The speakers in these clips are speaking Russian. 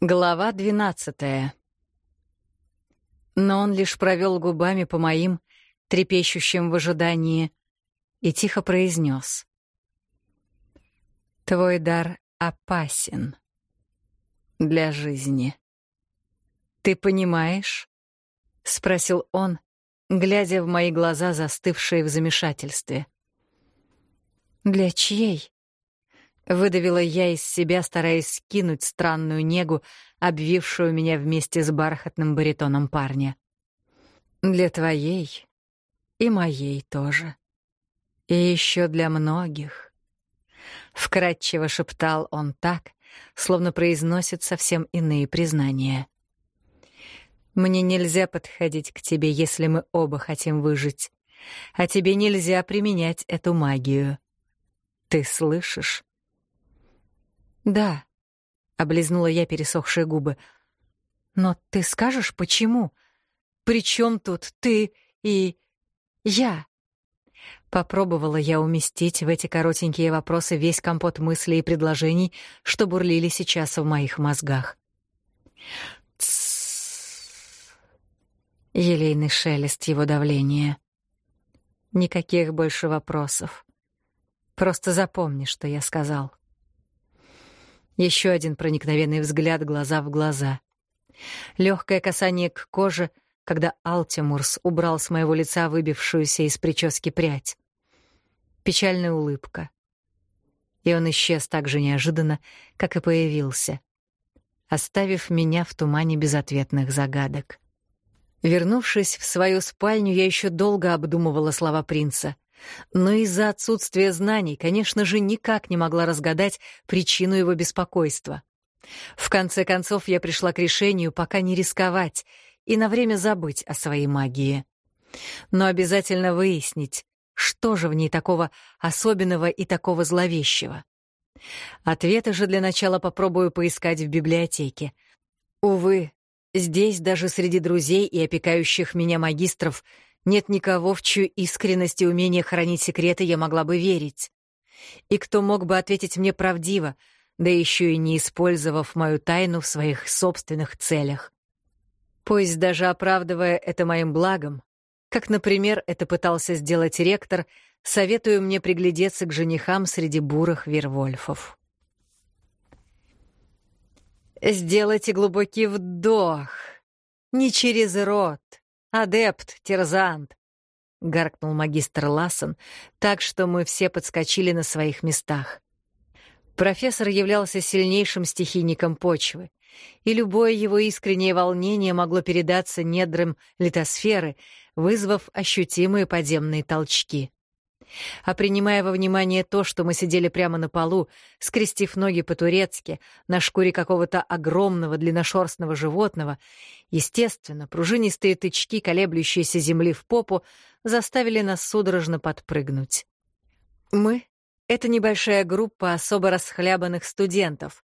Глава двенадцатая. Но он лишь провел губами по моим, трепещущим в ожидании, и тихо произнес: «Твой дар опасен для жизни. Ты понимаешь?» — спросил он, глядя в мои глаза, застывшие в замешательстве. «Для чьей?» Выдавила я из себя, стараясь скинуть странную негу, обвившую меня вместе с бархатным баритоном парня. «Для твоей и моей тоже. И еще для многих». Вкратчиво шептал он так, словно произносит совсем иные признания. «Мне нельзя подходить к тебе, если мы оба хотим выжить, а тебе нельзя применять эту магию. Ты слышишь?» «Да», — облизнула я пересохшие губы. «Но ты скажешь, почему? При чем тут ты и я?» Попробовала я уместить в эти коротенькие вопросы весь компот мыслей и предложений, что бурлили сейчас в моих мозгах. Елейный шелест его давления. Никаких больше вопросов. Просто запомни, что я сказал. Еще один проникновенный взгляд глаза в глаза. Легкое касание к коже, когда Алтимурс убрал с моего лица выбившуюся из прически прядь. Печальная улыбка. И он исчез так же неожиданно, как и появился, оставив меня в тумане безответных загадок. Вернувшись в свою спальню, я еще долго обдумывала слова принца — но из-за отсутствия знаний, конечно же, никак не могла разгадать причину его беспокойства. В конце концов, я пришла к решению пока не рисковать и на время забыть о своей магии. Но обязательно выяснить, что же в ней такого особенного и такого зловещего. Ответы же для начала попробую поискать в библиотеке. Увы, здесь даже среди друзей и опекающих меня магистров нет никого, в чью искренность и умение хранить секреты я могла бы верить. И кто мог бы ответить мне правдиво, да еще и не использовав мою тайну в своих собственных целях. Пусть даже оправдывая это моим благом, как, например, это пытался сделать ректор, советую мне приглядеться к женихам среди бурых вервольфов. Сделайте глубокий вдох, не через рот, «Адепт, терзант!» — гаркнул магистр Лассен, так что мы все подскочили на своих местах. Профессор являлся сильнейшим стихийником почвы, и любое его искреннее волнение могло передаться недрам литосферы, вызвав ощутимые подземные толчки. А принимая во внимание то, что мы сидели прямо на полу, скрестив ноги по-турецки, на шкуре какого-то огромного длинношерстного животного, естественно, пружинистые тычки, колеблющиеся земли в попу, заставили нас судорожно подпрыгнуть. Мы — это небольшая группа особо расхлябанных студентов,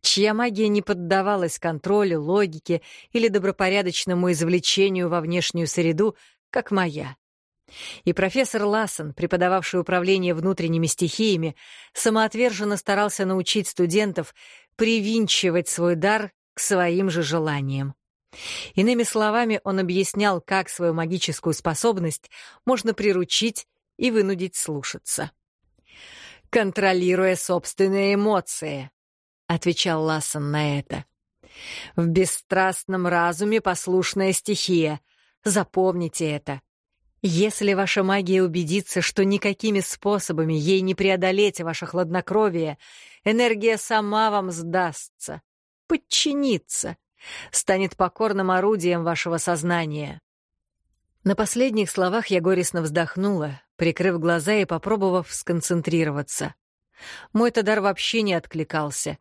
чья магия не поддавалась контролю, логике или добропорядочному извлечению во внешнюю среду, как моя. И профессор Лассен, преподававший управление внутренними стихиями, самоотверженно старался научить студентов привинчивать свой дар к своим же желаниям. Иными словами, он объяснял, как свою магическую способность можно приручить и вынудить слушаться. «Контролируя собственные эмоции», — отвечал Лассен на это. «В бесстрастном разуме послушная стихия. Запомните это. Если ваша магия убедится, что никакими способами ей не преодолеть ваше хладнокровие, энергия сама вам сдастся, подчинится, станет покорным орудием вашего сознания. На последних словах я горестно вздохнула, прикрыв глаза и попробовав сконцентрироваться. Мой-то дар вообще не откликался.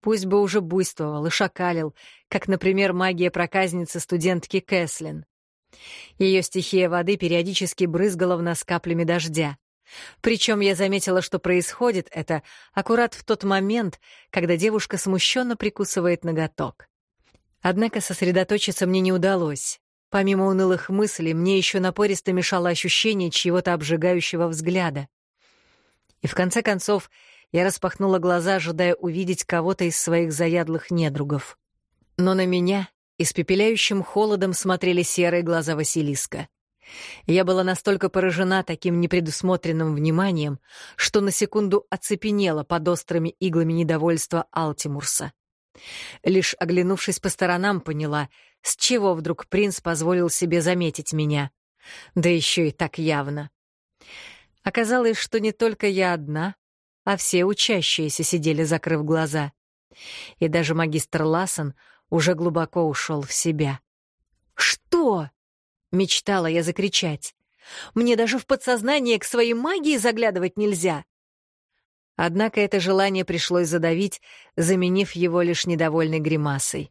Пусть бы уже буйствовал и шакалил, как, например, магия проказницы студентки Кэслин. Ее стихия воды периодически брызгала в нас каплями дождя. Причем я заметила, что происходит это аккурат в тот момент, когда девушка смущенно прикусывает ноготок. Однако сосредоточиться мне не удалось. Помимо унылых мыслей, мне еще напористо мешало ощущение чьего-то обжигающего взгляда. И в конце концов я распахнула глаза, ожидая увидеть кого-то из своих заядлых недругов. Но на меня испепеляющим холодом смотрели серые глаза Василиска. Я была настолько поражена таким непредусмотренным вниманием, что на секунду оцепенела под острыми иглами недовольства Алтимурса. Лишь оглянувшись по сторонам, поняла, с чего вдруг принц позволил себе заметить меня. Да еще и так явно. Оказалось, что не только я одна, а все учащиеся сидели, закрыв глаза. И даже магистр Лассен уже глубоко ушел в себя. «Что?» — мечтала я закричать. «Мне даже в подсознание к своей магии заглядывать нельзя!» Однако это желание пришлось задавить, заменив его лишь недовольной гримасой.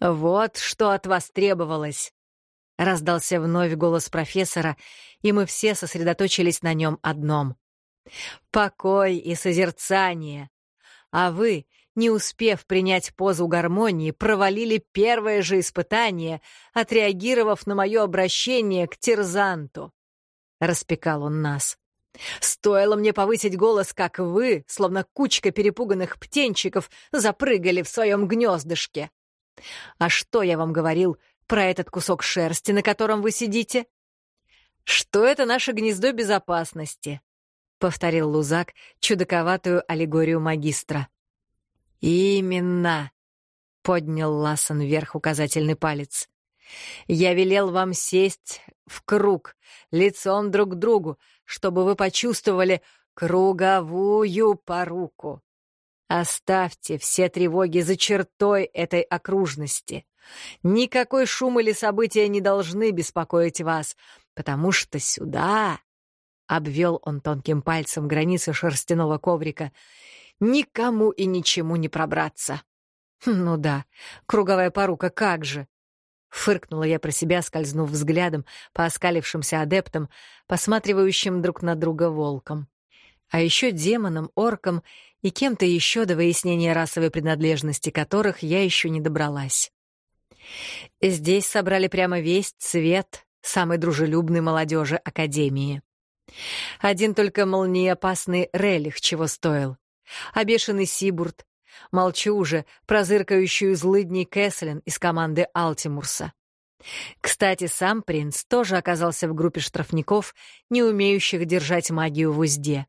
«Вот что от вас требовалось!» — раздался вновь голос профессора, и мы все сосредоточились на нем одном. «Покой и созерцание! А вы, не успев принять позу гармонии, провалили первое же испытание, отреагировав на мое обращение к терзанту!» — распекал он нас. Стоило мне повысить голос, как вы, словно кучка перепуганных птенчиков, запрыгали в своем гнездышке. А что я вам говорил про этот кусок шерсти, на котором вы сидите? Что это наше гнездо безопасности, — повторил Лузак чудаковатую аллегорию магистра. «Именно!» — поднял Лассен вверх указательный палец. «Я велел вам сесть в круг, лицом друг к другу, чтобы вы почувствовали круговую поруку. Оставьте все тревоги за чертой этой окружности. Никакой шум или события не должны беспокоить вас, потому что сюда, — обвел он тонким пальцем границы шерстяного коврика, — никому и ничему не пробраться. Ну да, круговая порука, как же. Фыркнула я про себя, скользнув взглядом по оскалившимся адептам, посматривающим друг на друга волком. А еще демонам, оркам и кем-то еще до выяснения расовой принадлежности которых я еще не добралась. Здесь собрали прямо весь цвет самой дружелюбной молодежи Академии. Один только молниеопасный Релих чего стоил, а бешеный Сибурт, Молчу уже про зыркающую злыдней Кэслин из команды Алтимурса. Кстати, сам принц тоже оказался в группе штрафников, не умеющих держать магию в узде.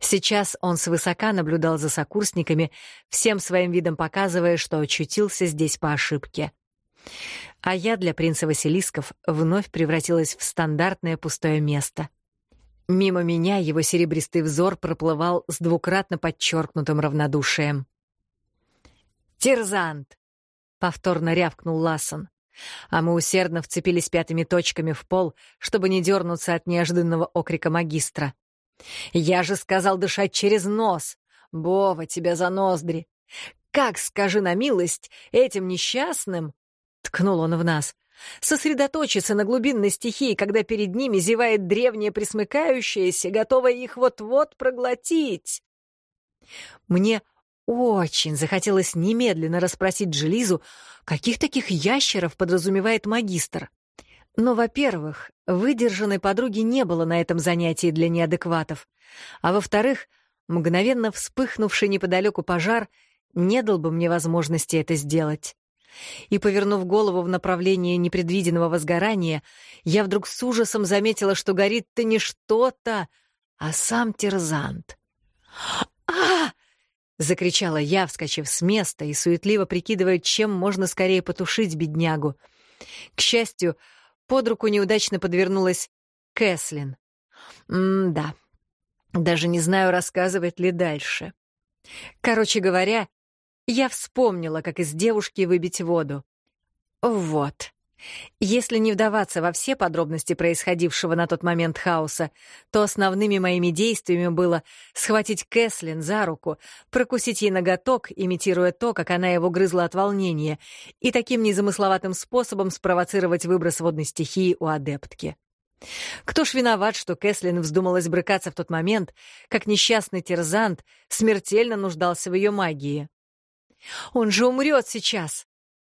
Сейчас он свысока наблюдал за сокурсниками, всем своим видом показывая, что очутился здесь по ошибке. А я для принца Василисков вновь превратилась в стандартное пустое место. Мимо меня его серебристый взор проплывал с двукратно подчеркнутым равнодушием. «Терзант!» — повторно рявкнул Лассон. А мы усердно вцепились пятыми точками в пол, чтобы не дернуться от неожиданного окрика магистра. «Я же сказал дышать через нос! Бова, тебя за ноздри! Как, скажи на милость, этим несчастным?» — ткнул он в нас. «Сосредоточиться на глубинной стихии, когда перед ними зевает древнее присмыкающееся, готовое их вот-вот проглотить!» Мне очень захотелось немедленно расспросить Джилизу, каких таких ящеров подразумевает магистр. Но, во-первых, выдержанной подруги не было на этом занятии для неадекватов, а во-вторых, мгновенно вспыхнувший неподалеку пожар не дал бы мне возможности это сделать. И, повернув голову в направлении непредвиденного возгорания, я вдруг с ужасом заметила, что горит-то не что-то, а сам терзант. «А!» — закричала я, вскочив с места и суетливо прикидывая, чем можно скорее потушить беднягу. К счастью, под руку неудачно подвернулась Кэслин. М-да, даже не знаю, рассказывать ли дальше. Короче говоря, я вспомнила, как из девушки выбить воду. Вот. Если не вдаваться во все подробности происходившего на тот момент хаоса, то основными моими действиями было схватить Кэслин за руку, прокусить ей ноготок, имитируя то, как она его грызла от волнения, и таким незамысловатым способом спровоцировать выброс водной стихии у адептки. Кто ж виноват, что Кэслин вздумалась брыкаться в тот момент, как несчастный терзант смертельно нуждался в ее магии? «Он же умрет сейчас!»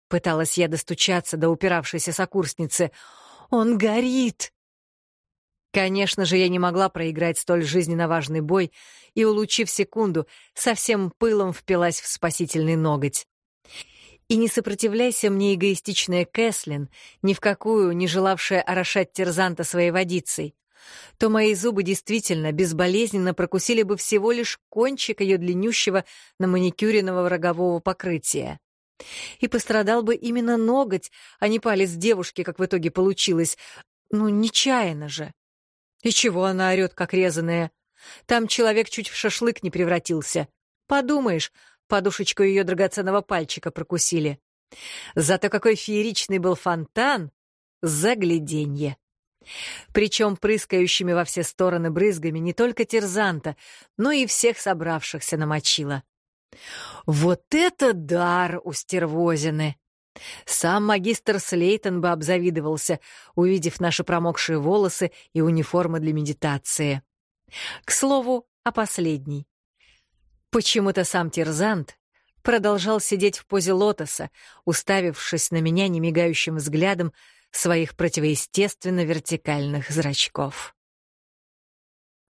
Пыталась я достучаться до упиравшейся сокурсницы. «Он горит!» Конечно же, я не могла проиграть столь жизненно важный бой и, улучив секунду, со всем пылом впилась в спасительный ноготь. И не сопротивляйся мне, эгоистичная Кэслин, ни в какую не желавшая орошать терзанта своей водицей, то мои зубы действительно безболезненно прокусили бы всего лишь кончик ее длиннющего на маникюренного рогового покрытия. И пострадал бы именно ноготь, а не палец девушки, как в итоге получилось. Ну, нечаянно же. И чего она орёт, как резаная? Там человек чуть в шашлык не превратился. Подумаешь, подушечку ее драгоценного пальчика прокусили. Зато какой фееричный был фонтан! Загляденье! Причем прыскающими во все стороны брызгами не только терзанта, но и всех собравшихся намочила. Вот это дар у стервозины! Сам магистр Слейтон бы обзавидовался, увидев наши промокшие волосы и униформы для медитации. К слову, о последней. Почему-то сам Терзант продолжал сидеть в позе лотоса, уставившись на меня немигающим взглядом своих противоестественно вертикальных зрачков.